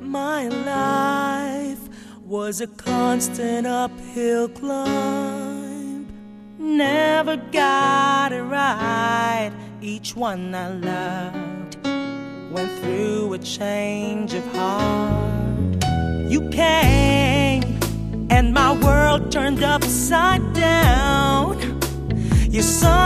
My life was a constant uphill climb. Never got it right. Each one I loved went through a change of heart. You came, and my world turned upside down. You saw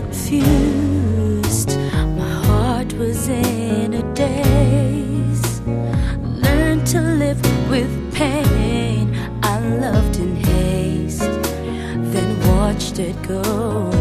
confused. My heart was in a daze. Learned to live with pain. I loved in haste, then watched it go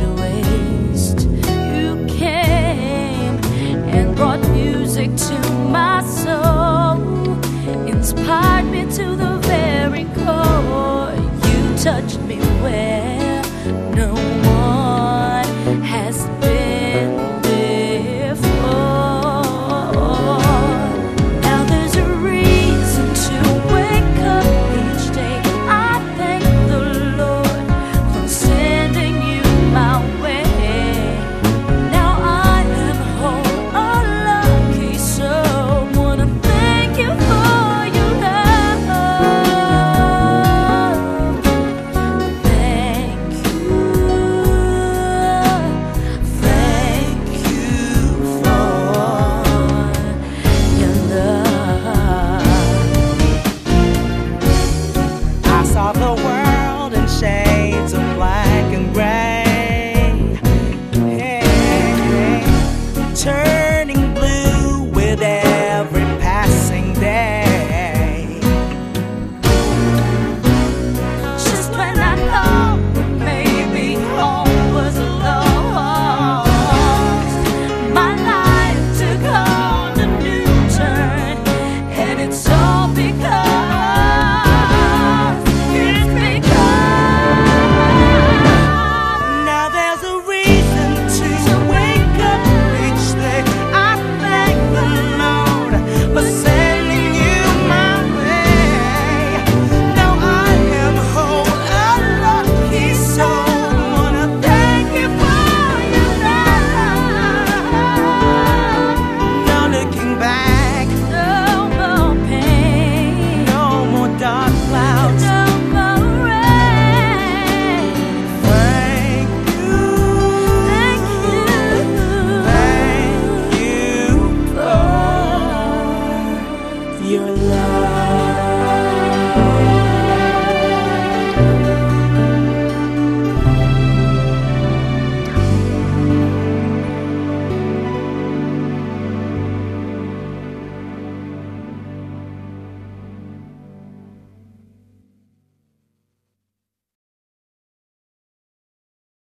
turn